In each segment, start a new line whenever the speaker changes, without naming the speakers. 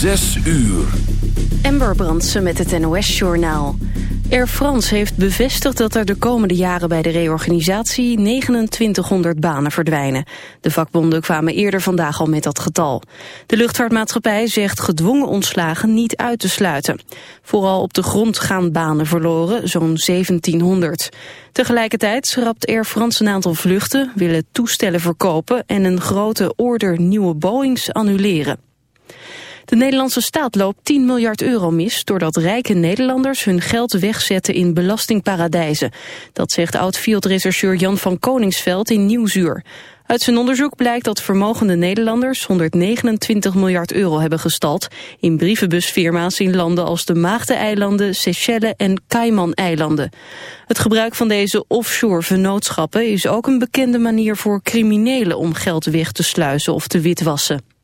Zes uur.
Ember Brandsen met het NOS-journaal. Air France heeft bevestigd dat er de komende jaren bij de reorganisatie 2900 banen verdwijnen. De vakbonden kwamen eerder vandaag al met dat getal. De luchtvaartmaatschappij zegt gedwongen ontslagen niet uit te sluiten. Vooral op de grond gaan banen verloren, zo'n 1700. Tegelijkertijd schrapt Air France een aantal vluchten, willen toestellen verkopen en een grote order nieuwe Boeings annuleren. De Nederlandse staat loopt 10 miljard euro mis... doordat rijke Nederlanders hun geld wegzetten in belastingparadijzen. Dat zegt oud-fieldrechercheur Jan van Koningsveld in Nieuwsuur. Uit zijn onderzoek blijkt dat vermogende Nederlanders 129 miljard euro hebben gestald in brievenbusfirma's in landen als de Maagdeneilanden, Seychelles en Cayman-eilanden. Het gebruik van deze offshore vennootschappen is ook een bekende manier voor criminelen om geld weg te sluizen of te witwassen.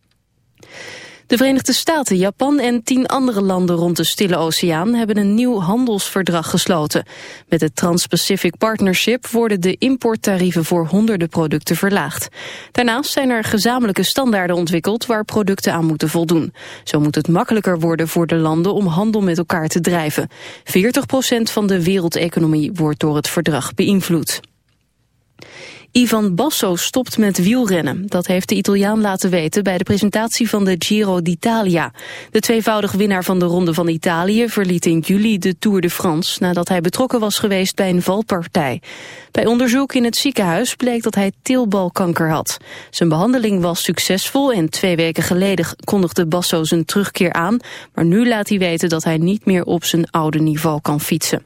De Verenigde Staten, Japan en tien andere landen rond de Stille Oceaan hebben een nieuw handelsverdrag gesloten. Met het Trans-Pacific Partnership worden de importtarieven voor honderden producten verlaagd. Daarnaast zijn er gezamenlijke standaarden ontwikkeld waar producten aan moeten voldoen. Zo moet het makkelijker worden voor de landen om handel met elkaar te drijven. 40% van de wereldeconomie wordt door het verdrag beïnvloed. Ivan Basso stopt met wielrennen. Dat heeft de Italiaan laten weten bij de presentatie van de Giro d'Italia. De tweevoudig winnaar van de Ronde van Italië verliet in juli de Tour de France... nadat hij betrokken was geweest bij een valpartij. Bij onderzoek in het ziekenhuis bleek dat hij teelbalkanker had. Zijn behandeling was succesvol en twee weken geleden kondigde Basso zijn terugkeer aan... maar nu laat hij weten dat hij niet meer op zijn oude niveau kan fietsen.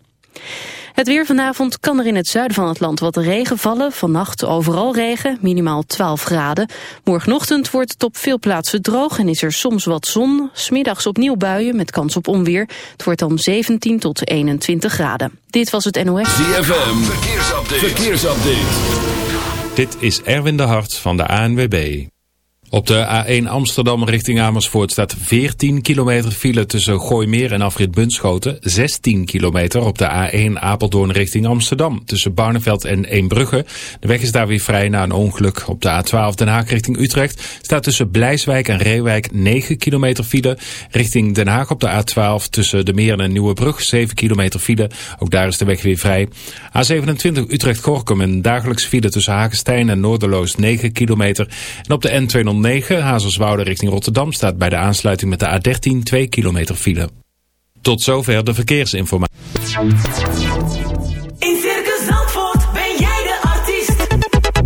Het weer vanavond kan er in het zuiden van het land wat regen vallen. Vannacht overal regen, minimaal 12 graden. Morgenochtend wordt het op veel plaatsen droog en is er soms wat zon. Smiddags opnieuw buien met kans op onweer. Het wordt dan 17 tot 21 graden. Dit was het NOS.
ZFM, verkeersupdate. verkeersupdate.
Dit is Erwin de Hart van de ANWB. Op de A1 Amsterdam richting Amersfoort staat 14 kilometer file tussen Gooimeer en Afrit Bunschoten. 16 kilometer op de A1 Apeldoorn richting Amsterdam tussen Barneveld en Eembrugge. De weg is daar weer vrij na een ongeluk. Op de A12 Den Haag richting Utrecht staat tussen Blijswijk en Reewijk 9 kilometer file. Richting Den Haag op de A12 tussen de Meer en Nieuwebrug 7 kilometer file. Ook daar is de weg weer vrij. A27 Utrecht-Gorkum een dagelijks file tussen Hagenstein en Noorderloos 9 kilometer. En op de N200 9 Hazerswoude richting Rotterdam staat bij de aansluiting met de A13 2 kilometer file. Tot zover de verkeersinformatie.
In Circus Zandvoort ben jij de artiest.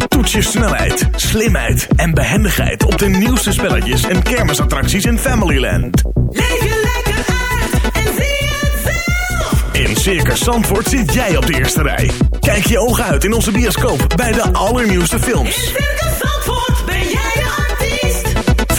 Toets je snelheid, slimheid en behendigheid op de nieuwste spelletjes en kermisattracties in Familyland.
Leef je lekker uit en zie het zelf.
In Circus Zandvoort zit jij op de eerste rij. Kijk je ogen uit in onze bioscoop bij de allernieuwste films.
In Circus Zandvoort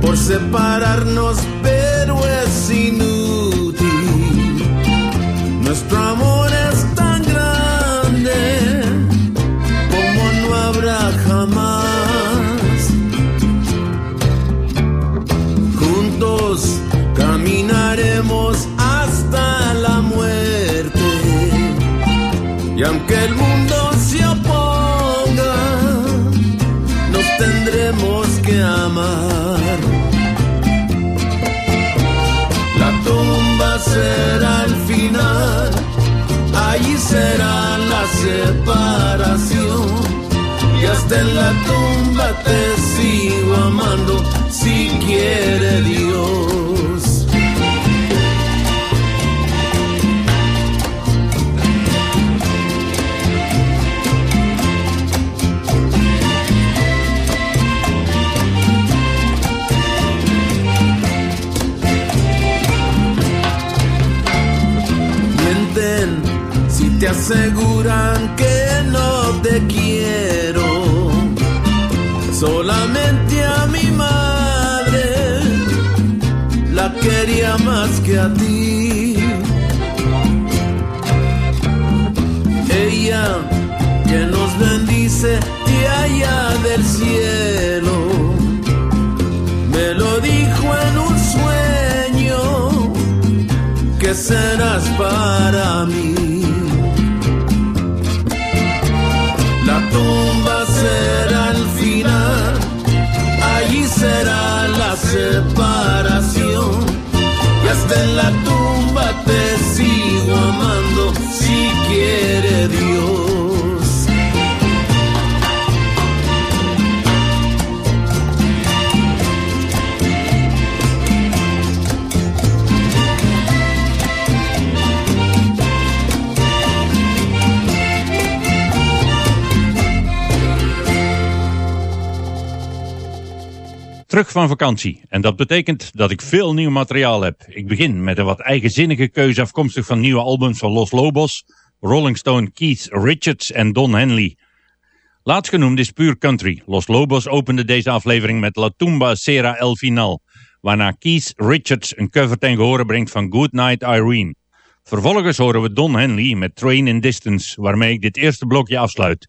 Por separarnos, separación. Y hasta en la tumba te sigo amando si quiere Dios. Te aseguran que no te quiero. Solamente a mi madre la quería más que a ti. Ella que nos bendice de allá del cielo. Me lo dijo en un sueño que serás para mí. Separación. Y hasta en la tumba te sigo amando si quiere Dios.
Terug van vakantie. En dat betekent dat ik veel nieuw materiaal heb. Ik begin met een wat eigenzinnige keuze afkomstig van nieuwe albums van Los Lobos, Rolling Stone Keith Richards en Don Henley. Laatstgenoemd is puur country. Los Lobos opende deze aflevering met La Tumba Sera El Final, waarna Keith Richards een cover ten gehore brengt van Good Night Irene. Vervolgens horen we Don Henley met Train in Distance, waarmee ik dit eerste blokje afsluit.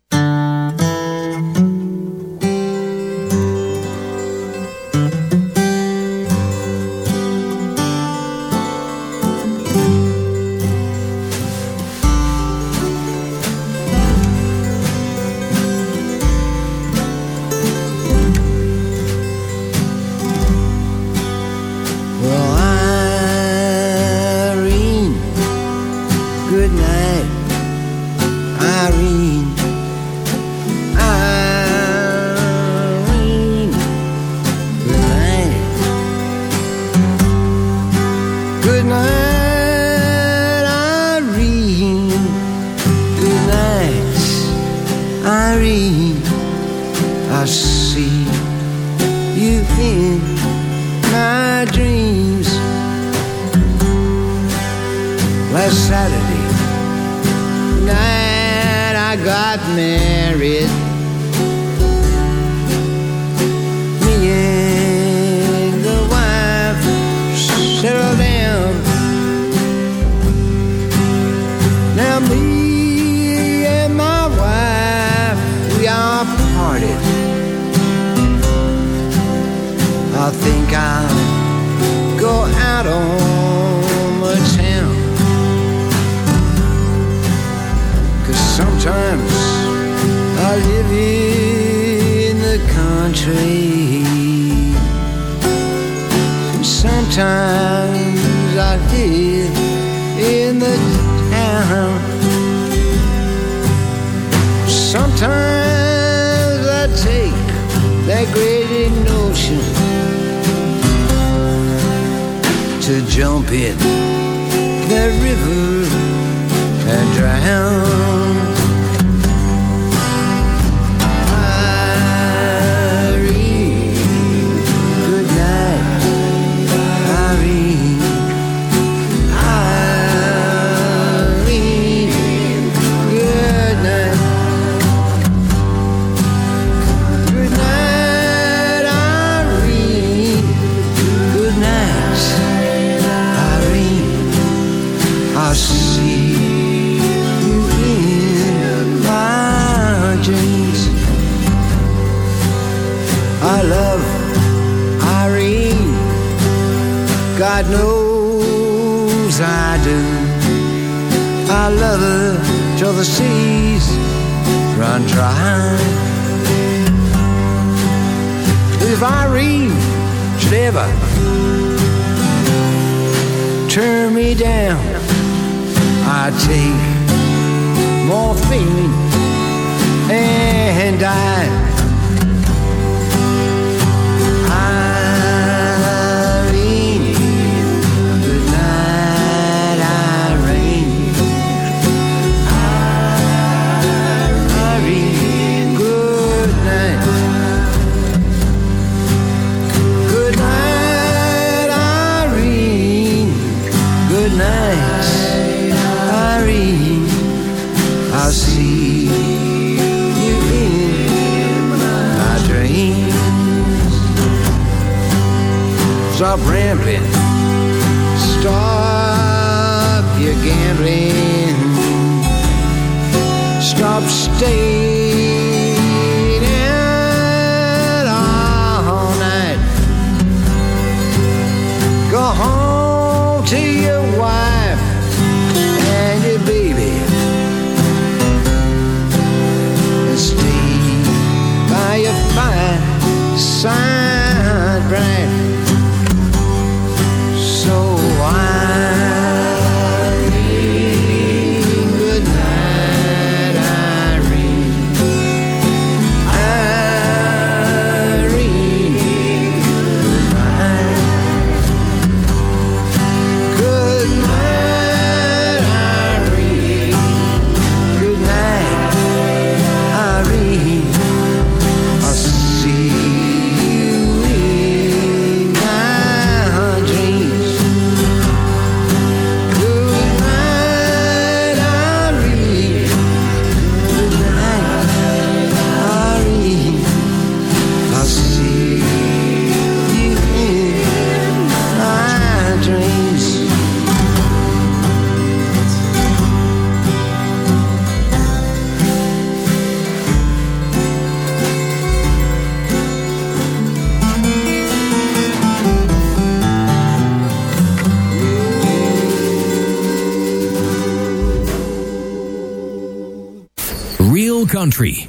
country.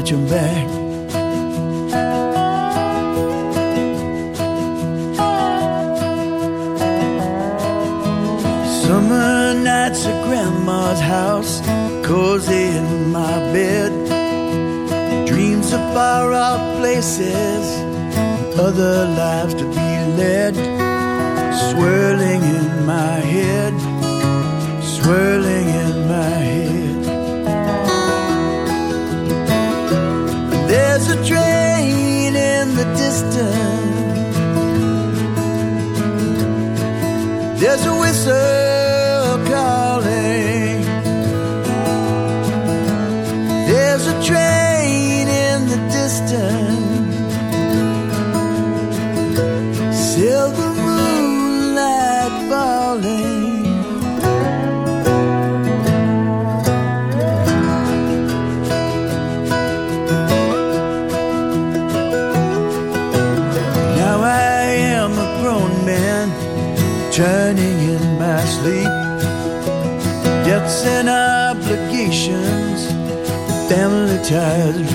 back. Summer nights at grandma's house, cozy in my bed. Dreams of far off places, other lives to be led. Swirling in my head, swirling in There's a train in the distance. There's a whistle calling. There's a train in the distance. hypnotized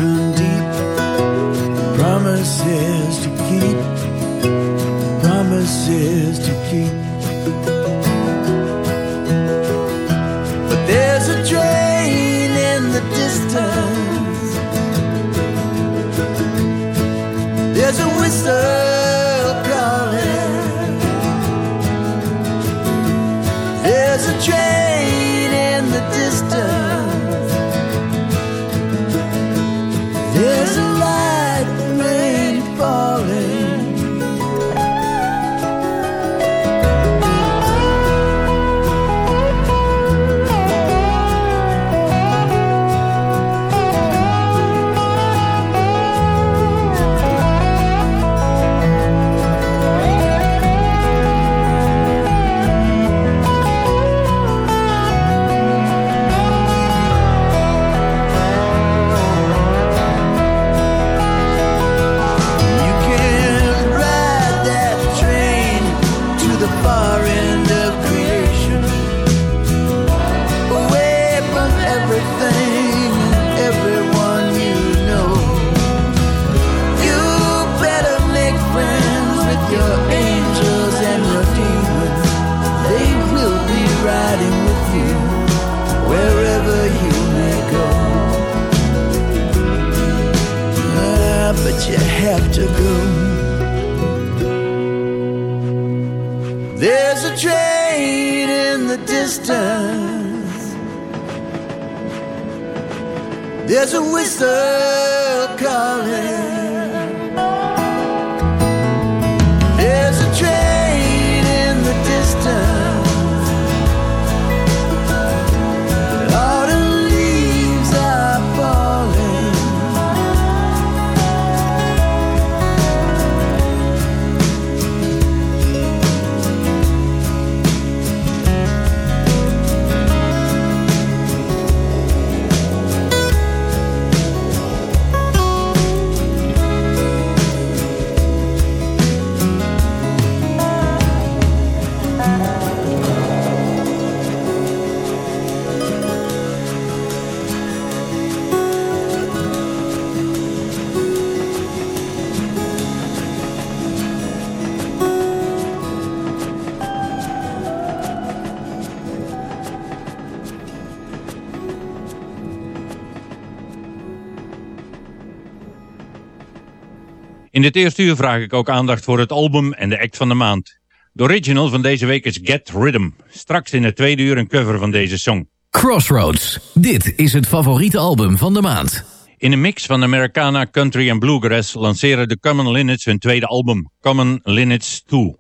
In
dit eerste uur vraag ik ook aandacht voor het album en de act van de maand. De original van deze week is Get Rhythm. Straks in het tweede uur een cover van deze song.
Crossroads. Dit is het favoriete album van de maand.
In een mix van Americana, country en bluegrass lanceren de Common Linnets hun tweede album, Common Linnets 2. We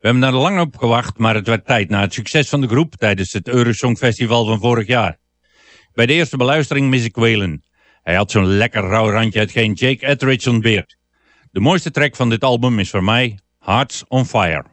hebben daar lang op gewacht, maar het werd tijd na het succes van de groep tijdens het Eurosong Festival van vorig jaar. Bij de eerste beluistering mis ik Waylon. Hij had zo'n lekker rauw randje hetgeen Jake Etheridge ontbeert. De mooiste track van dit album is voor mij Hearts on Fire.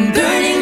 I'm burning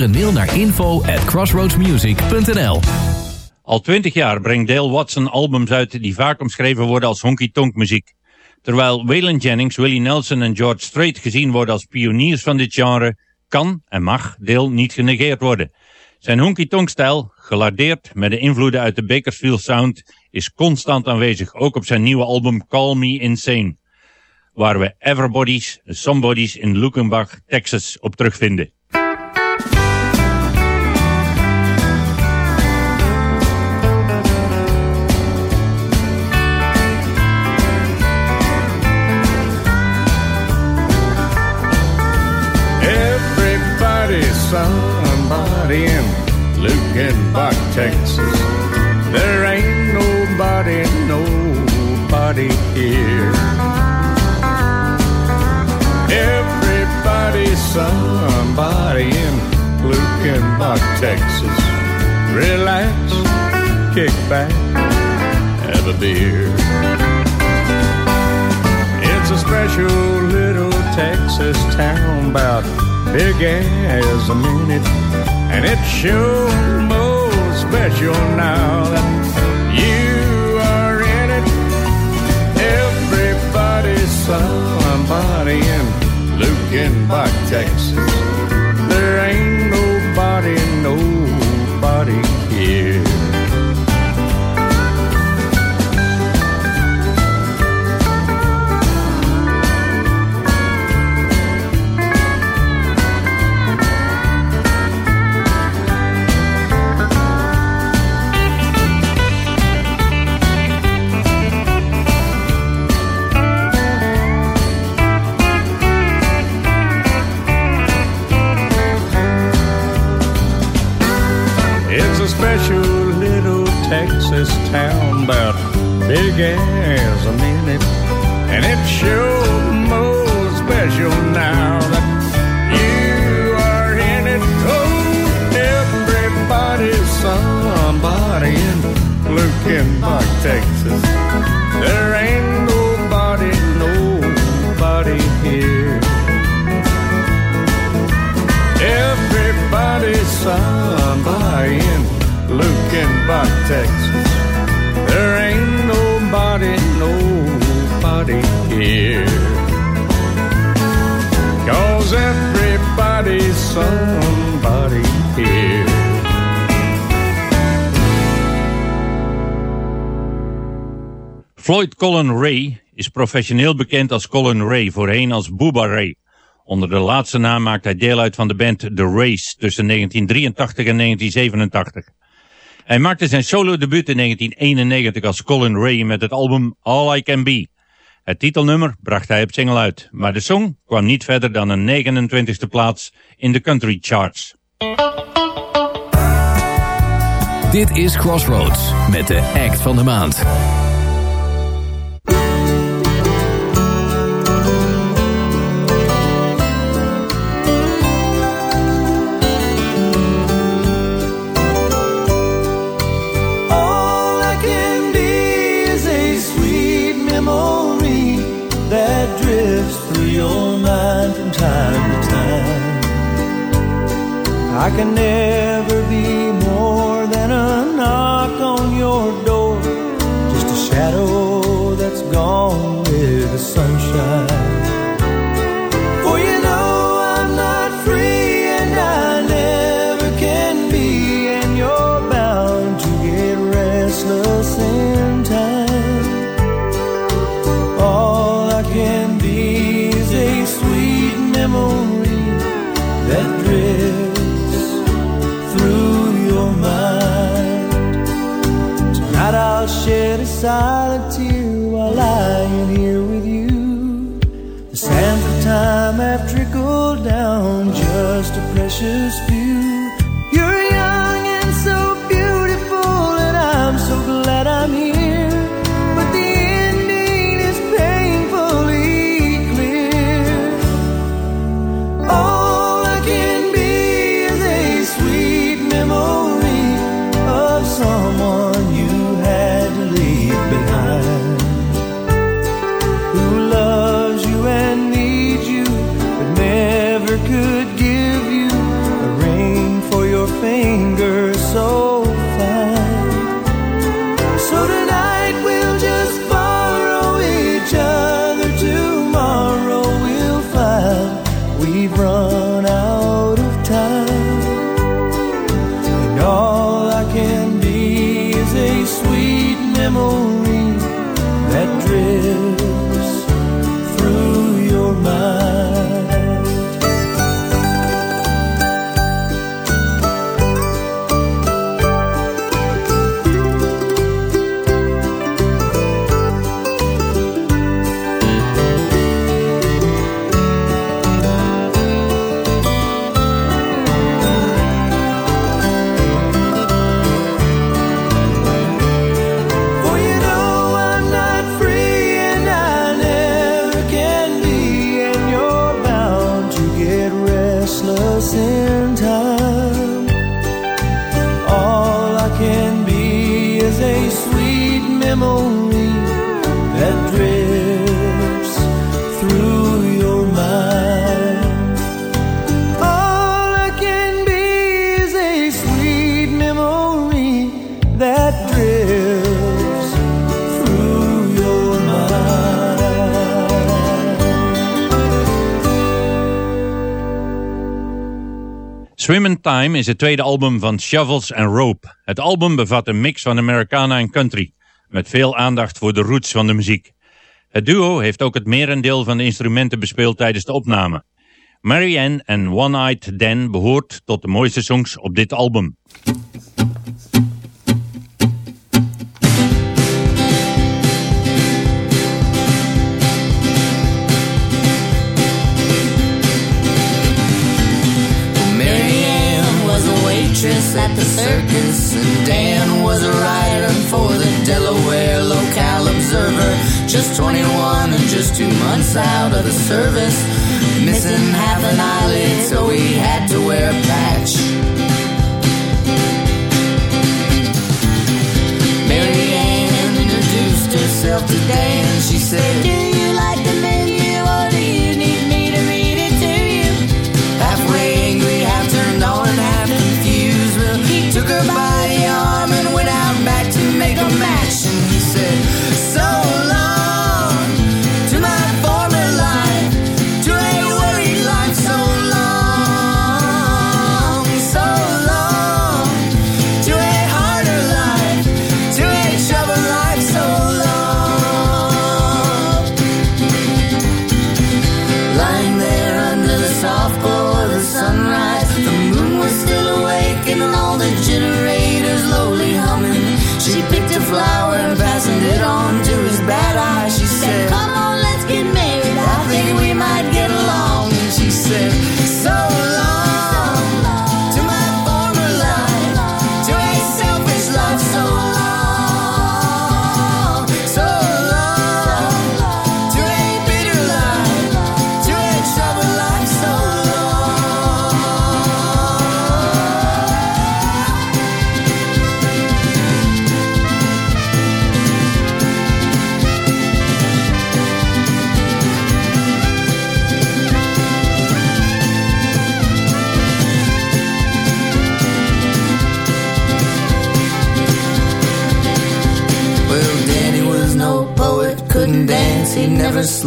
Een mail naar info at crossroadsmusic.nl
Al twintig jaar brengt Dale Watson albums uit die vaak omschreven worden als honky-tonk muziek. Terwijl Waylon Jennings, Willie Nelson en George Strait gezien worden als pioniers van dit genre, kan en mag Dale niet genegeerd worden. Zijn honky-tonk-stijl, gelardeerd met de invloeden uit de Bakersfield Sound, is constant aanwezig, ook op zijn nieuwe album Call Me Insane, waar we Everybody's, Somebody's in Lukenbach, Texas op terugvinden.
Luckenbach, Texas. There ain't nobody, nobody here. Everybody's somebody in Luckenbach, Texas. Relax, kick back, have a beer. It's a special little Texas town about big as a minute. And it's sure more special now that you are in it. Everybody's somebody in Luckenbach, Texas. There ain't nobody, nobody here. Big
Floyd Colin Ray is professioneel bekend als Colin Ray, voorheen als Booba Ray. Onder de laatste naam maakt hij deel uit van de band The Race tussen 1983 en 1987. Hij maakte zijn solo debuut in 1991 als Colin Ray met het album All I Can Be. Het titelnummer bracht hij op single uit, maar de song kwam niet verder dan een 29e plaats in de country charts.
Dit is Crossroads met de act van de maand.
I can never silent tear while lying here with you. The sands of time have trickled down just a precious
Time is het tweede album van Shovels and Rope. Het album bevat een mix van Americana en country, met veel aandacht voor de roots van de muziek. Het duo heeft ook het merendeel van de instrumenten bespeeld tijdens de opname. Marianne en One-Eyed Dan behoort tot de mooiste songs op dit album.
At the circus, and Dan was a writer for the Delaware Local Observer. Just 21 and just two months out of the service, missing half an eyelid, so he had to wear a patch. Marianne introduced herself to Dan. She said,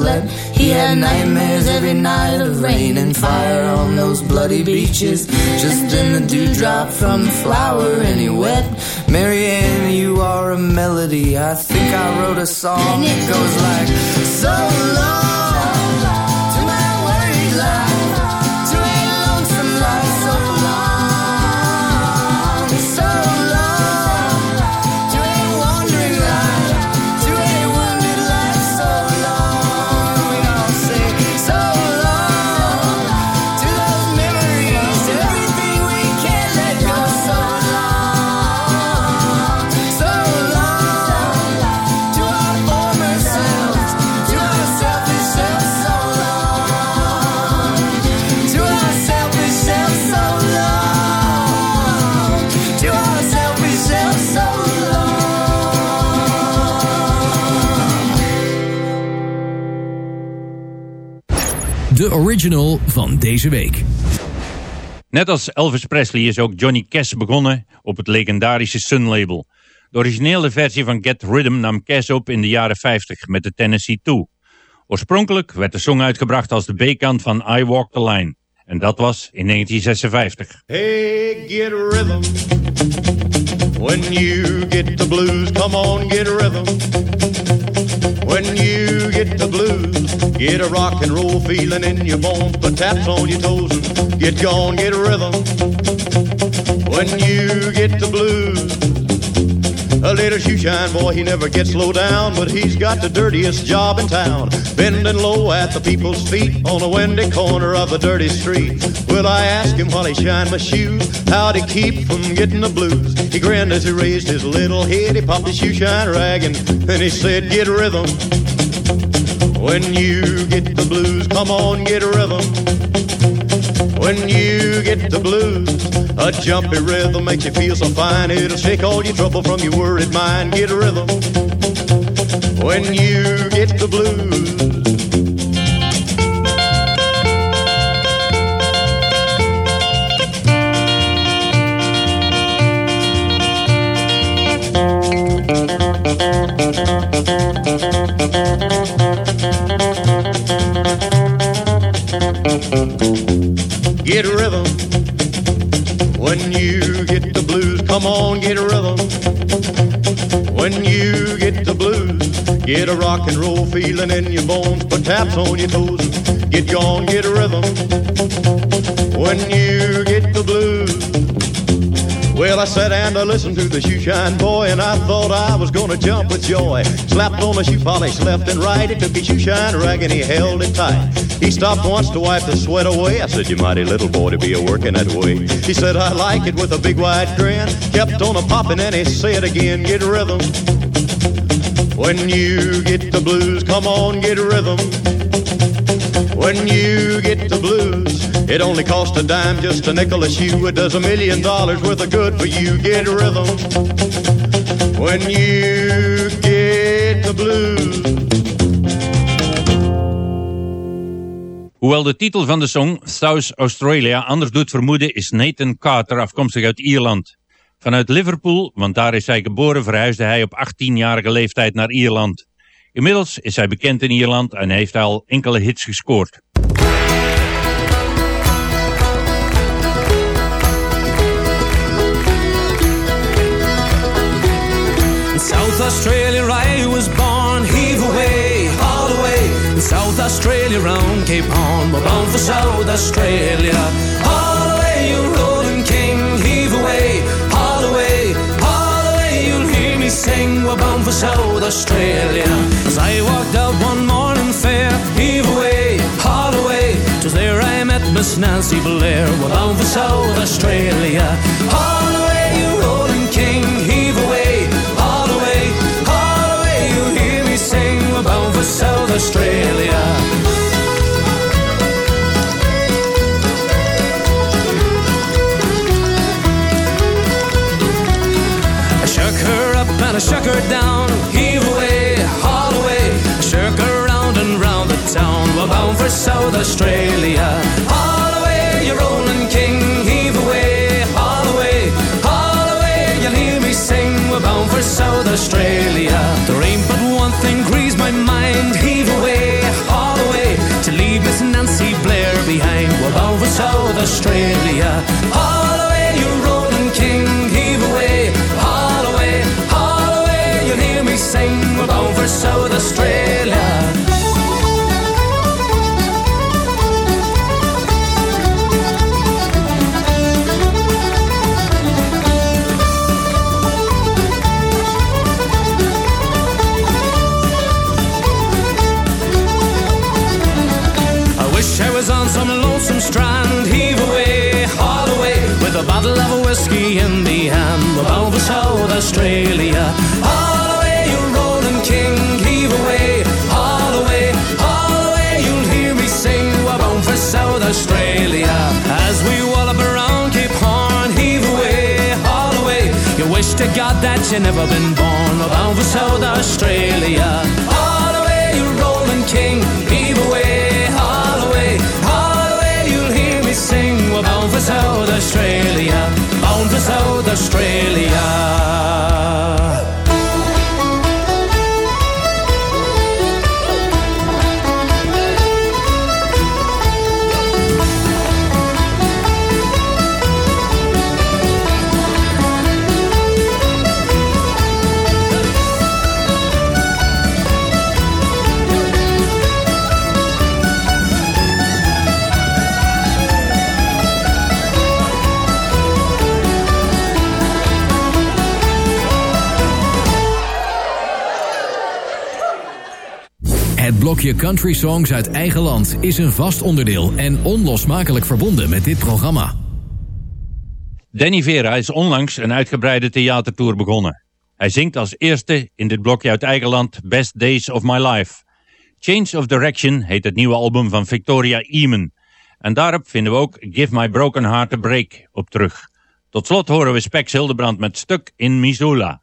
slept. He had nightmares every night of rain and fire on those bloody beaches. Just in the dewdrop from the flower, and he wept. Marianne, you are a melody. I think I wrote a song that goes like, So long
De original van deze week.
Net als Elvis Presley is ook Johnny Cash begonnen op het legendarische Sun label. De originele versie van Get Rhythm nam Cash op in de jaren 50 met de Tennessee 2. Oorspronkelijk werd de song uitgebracht als de B-kant van I Walk the Line. En dat was in 1956.
Hey, get rhythm. When you get the blues, come on, get rhythm. When you get a rock and roll feeling in your bones, put taps on your toes and get gone, get a rhythm. When you get the blues, a little shoe shine boy, he never gets low down, but he's got the dirtiest job in town. Bending low at the people's feet on a windy corner of a dirty street. Will I ask him while he shined my shoes how to keep from getting the blues? He grinned as he raised his little head, he popped his shoe shine rag and then he said, Get rhythm. When you get the blues, come on, get a rhythm. When you get the blues, a jumpy rhythm makes you feel so fine. It'll shake all your trouble from your worried mind. Get a rhythm. When you get the blues. Come on, get a rhythm when you get the blues. Get a rock and roll feeling in your bones. Put taps on your toes. Get gone, get a rhythm when you get the blues. Well, I sat and I listened to the shoe shine boy, and I thought I was gonna jump with joy. Slapped on the shoe polish left and right. He took his shoe shine rag and he held it tight. He stopped once to wipe the sweat away. I said, You mighty little boy to be a working that way. He said, I like it with a big wide grin. Kept on a popping and he said again, Get rhythm. When you get the blues, come on, get rhythm. When you get the blues, it only costs a dime, just a nickel a shoe. It does a million dollars worth of good for you. Get rhythm. When you get the blues.
Hoewel de titel van de song South Australia anders doet vermoeden is Nathan Carter afkomstig uit Ierland. Vanuit Liverpool, want daar is hij geboren, verhuisde hij op 18-jarige leeftijd naar Ierland. Inmiddels is hij bekend in Ierland en heeft al enkele hits gescoord.
South Australia South Australia round Cape Horn, we're bound for South Australia. All the way, you rolling king, heave away, all the way, all the way. You'll hear me sing, we're bound for South Australia. As I walked out one morning fair, heave away, all the way. 'Twas there I met Miss Nancy Blair, we're bound for South Australia. All the we're bound for South Australia. I shook her up and I shook her down, heave away, all the way. I shook her round and round the town, we're bound for South Australia. All the way, you rolling king, heave away, all the way, all the way. You'll hear me sing, we're bound for South Australia. There ain't but one thing grieves South Australia. All the way, you rolling king, heave away, all the way, all the. You'll hear me sing, we're for South Australia. You never been born. Bound for South Australia. All the way, you rolling king, heave away, all the all the. You'll hear me sing. We're bound for South Australia, bound for South Australia.
Country songs uit eigen land is een vast onderdeel en onlosmakelijk verbonden met dit programma.
Danny Vera is onlangs een uitgebreide theatertour begonnen. Hij zingt als eerste in dit blokje uit eigen land Best Days of My Life. Change of Direction heet het nieuwe album van Victoria Eamon. En daarop vinden we ook Give My Broken Heart a Break op terug. Tot slot horen we Spex Hildebrand met Stuk in Missoula.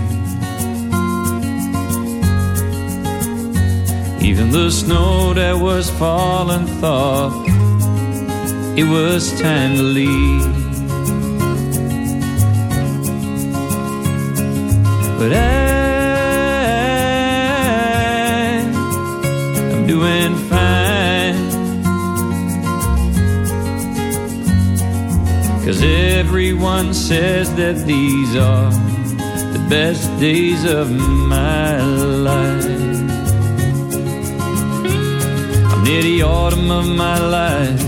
Even the snow that was falling thought it was time to leave. But I, I'm doing fine. Cause everyone says that these are the best days of my life. Near the autumn of my life.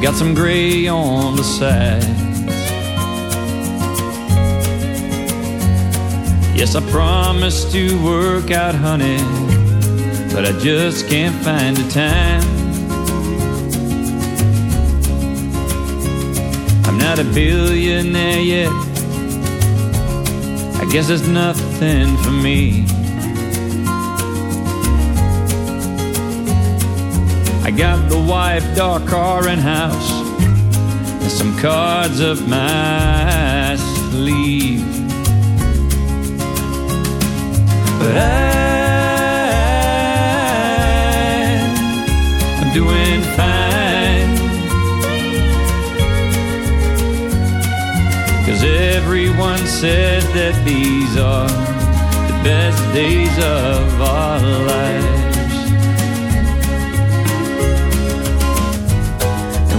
Got some gray on the side. Yes, I promised to work out, honey, but I just can't find the time. I'm not a billionaire yet. I guess it's nothing for me. I got the wife, dog, car, and house, and some cards up my sleeve. But I'm doing fine. Cause everyone says that these are the best days of our lives.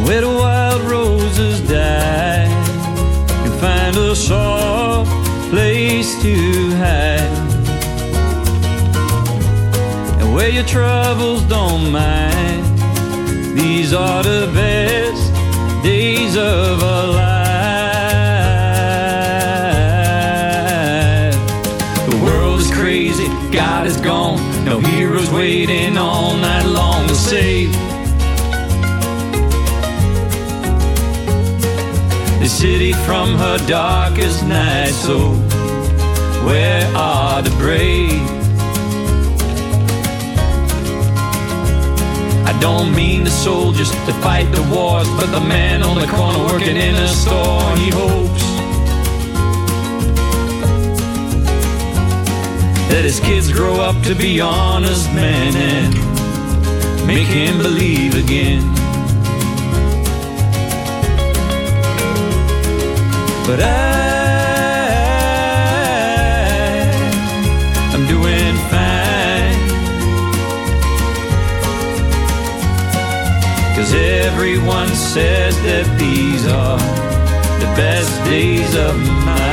Where the wild roses die, you find a soft place to hide. And where your troubles don't mind, these are the best days of our life. The world is crazy, God is gone, no heroes waiting all night long the city from her darkest night. So, where are the brave? I don't mean the soldiers that fight the wars, but the man on the corner working in a store. He hopes that his kids grow up to be honest men and make him believe again. But I, I'm doing fine. Cause everyone says that these are the best days of my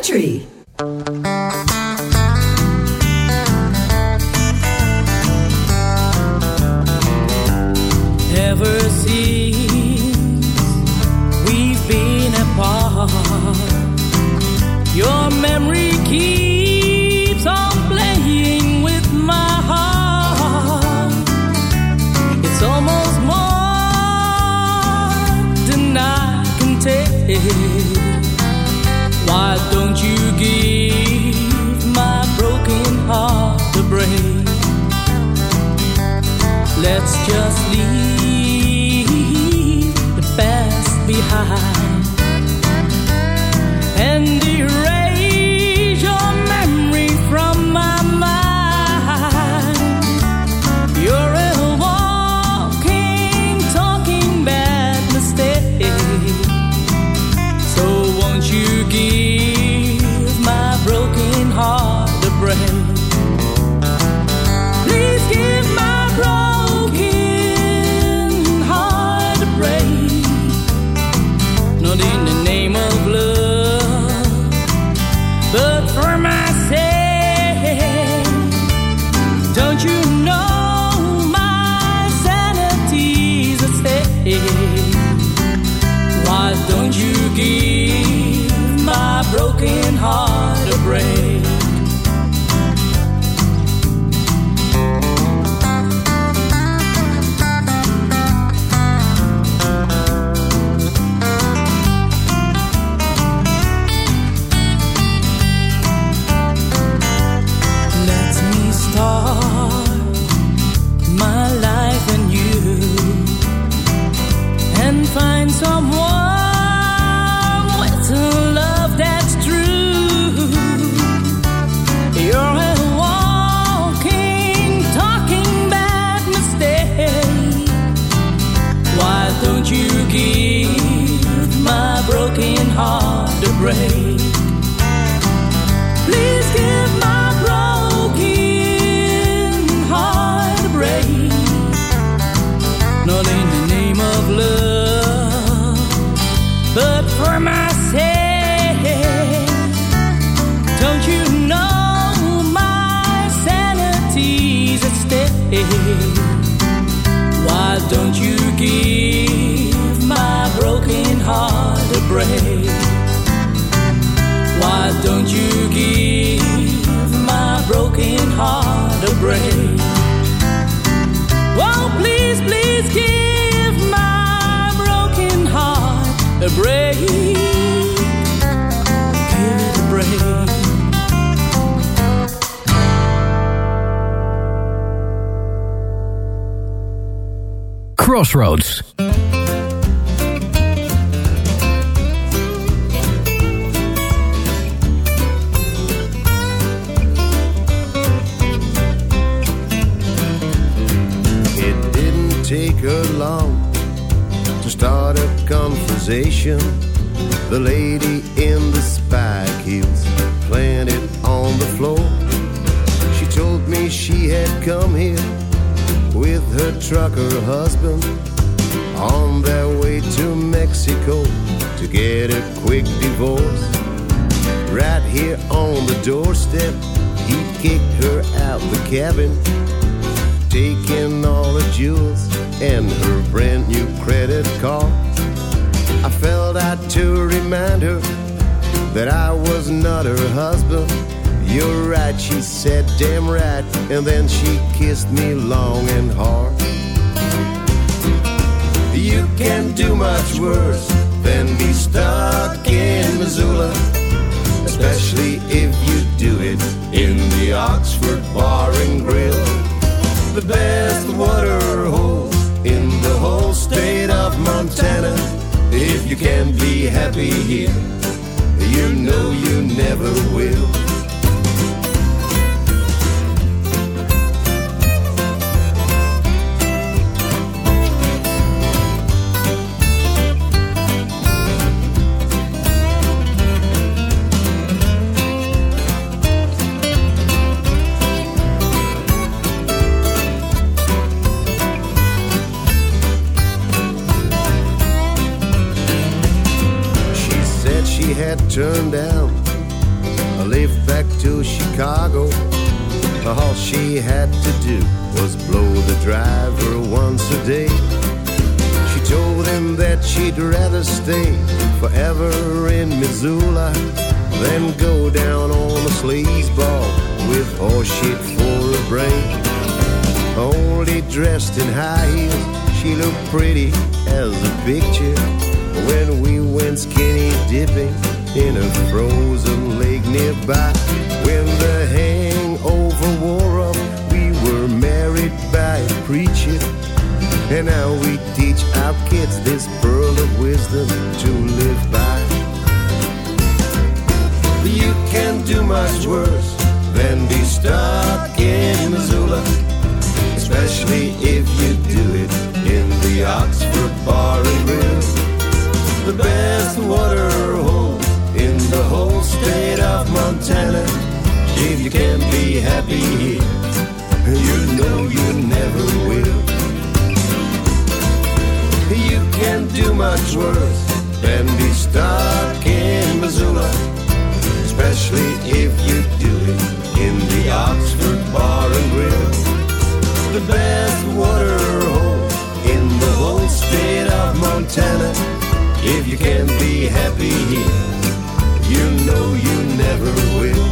country.
Conversation. The lady in the spike heels planted on the floor. She told me she had come here with her trucker husband on their way to Mexico to get a quick divorce. Right here on the doorstep, he kicked her out the cabin taking all her jewels and her brand new credit card. I felt out to remind her that I was not her husband. You're right, she said, damn right, and then she kissed me long and hard. You can't do much worse than be stuck in Missoula, especially if you do it in the Oxford Bar and Grill the best water hole in the whole state of Montana. If you can't be happy here, you know you never will. Chicago. All she had to do was blow the driver once a day. She told him that she'd rather stay forever in Missoula than go down on a sleaze ball with horseshit for a brain. Only dressed in high heels, she looked pretty as a picture. When we went skinny dipping in a frozen lake nearby, when the hangover wore off, we were married by a preacher. And now we teach our kids this pearl of wisdom to live by. You can't do much worse than be stuck in Missoula, especially if you do it in the Oxford Bar and Grill. The best water the whole state of Montana. If you can't be happy here, you know you never will. You can't do much worse than be stuck in Missoula, especially if you do it in the Oxford Bar and Grill. The best water hole in the whole state of Montana. If you can't be happy here, you know you never will.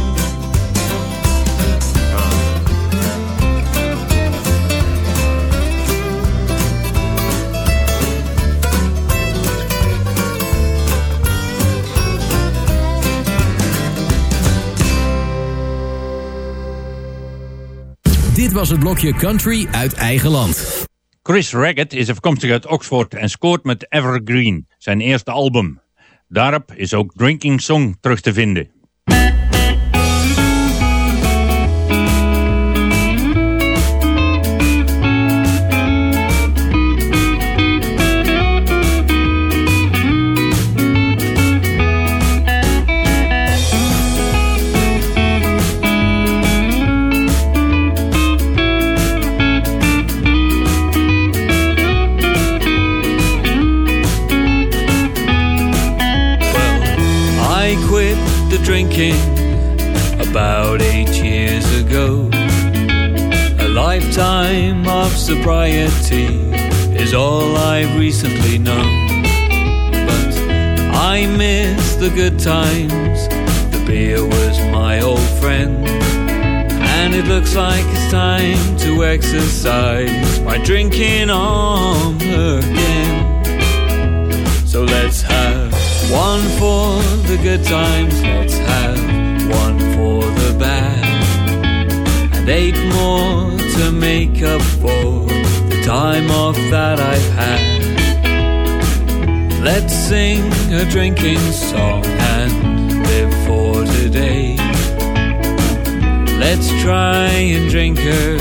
Dit was het blokje Country uit eigen land.
Chris Raggett is afkomstig uit Oxford en scoort met Evergreen, zijn eerste album. Daarop is ook Drinking Song terug te vinden.
Sobriety is all I've recently known. But I miss the good times. The beer was my old friend. And it looks like it's time to exercise my drinking on again. So let's have one for the good times, let's have one for the bad, and eight more to make up for the time off that I've had. Let's sing a drinking song and live for today. Let's try and drink her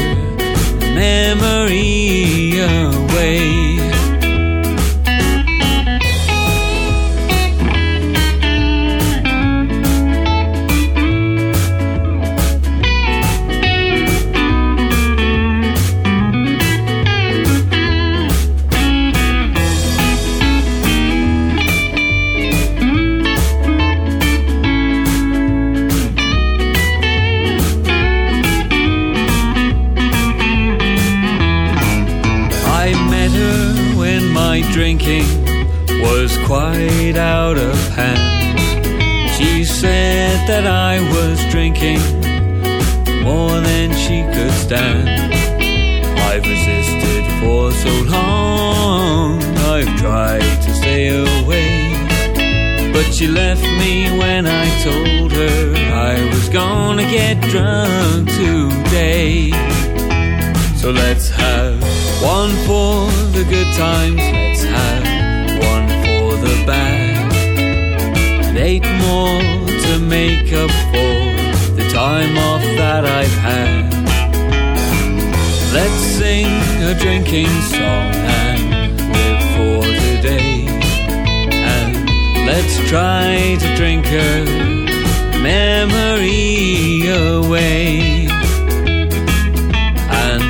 memory away. Quite out of hand. She said that I was drinking more than she could stand. I've resisted for so long, I've tried to stay away. But she left me when I told her I was gonna get drunk today. So let's have one for the good times, make up for the time off that I've had. Let's sing a drinking song and live for today, and let's try to drink her memory away. And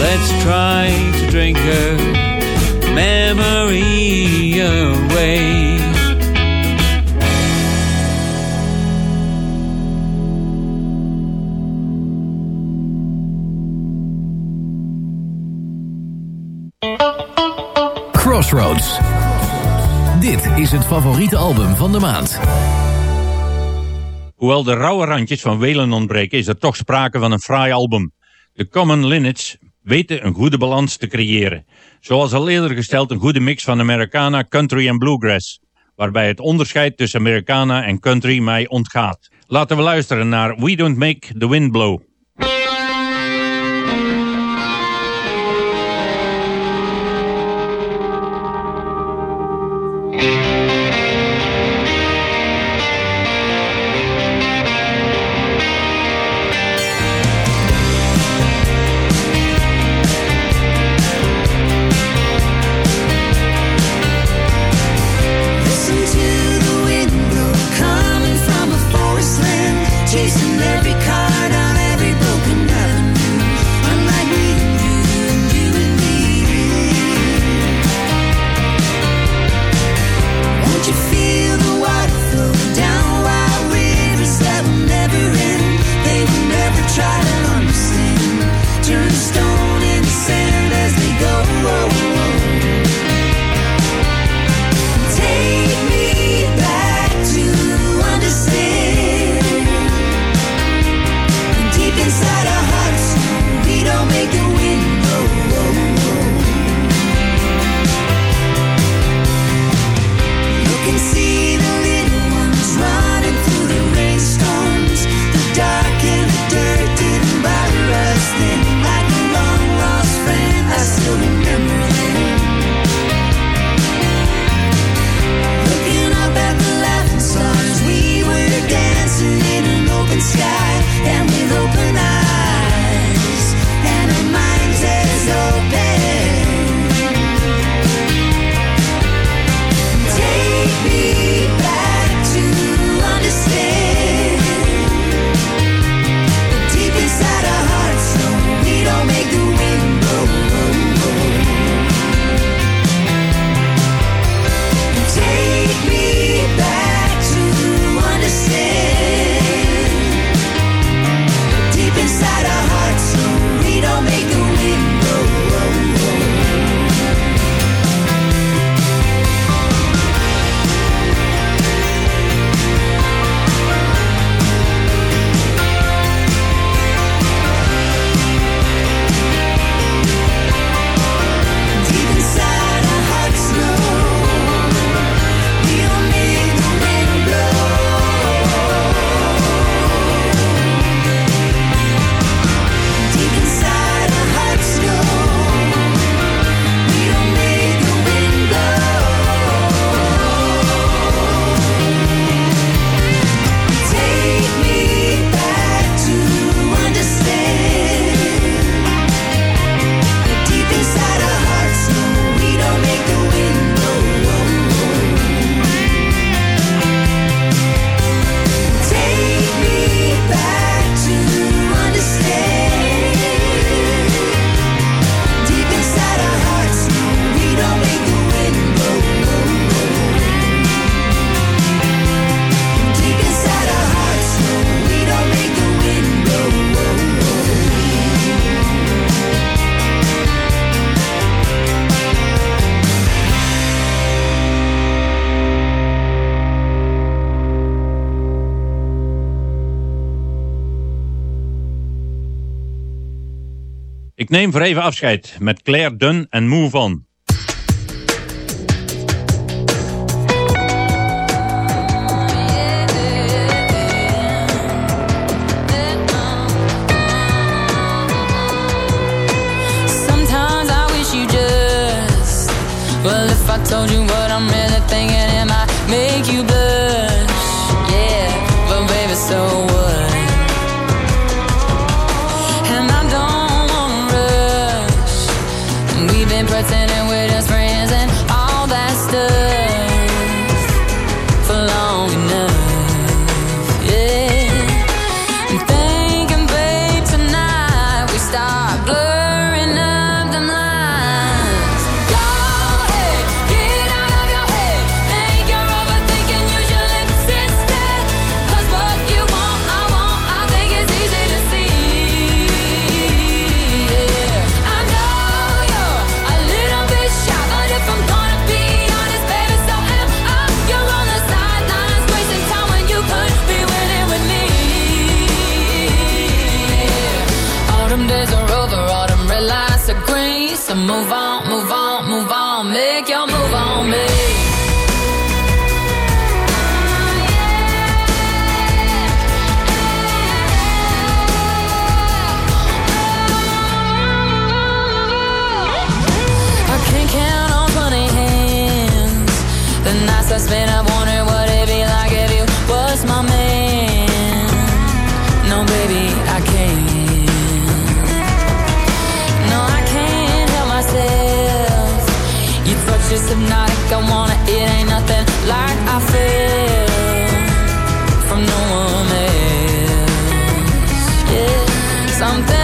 let's try to drink her memory away.
Het favoriete album van de maand.
Hoewel de rauwe randjes van Welen ontbreken, is er toch sprake van een fraai album. De Common Linnets weten een goede balans te creëren. Zoals al eerder gesteld een goede mix van Americana, country en bluegrass. Waarbij het onderscheid tussen Americana en country mij ontgaat. Laten we luisteren naar We Don't Make the Wind Blow. neem voor even afscheid met Claire Dunn en Move On.
Sometimes I wish you just well if I told you what I'm really thinking hypnotic, I want it, it ain't nothing like I feel from no one else. Yeah, something.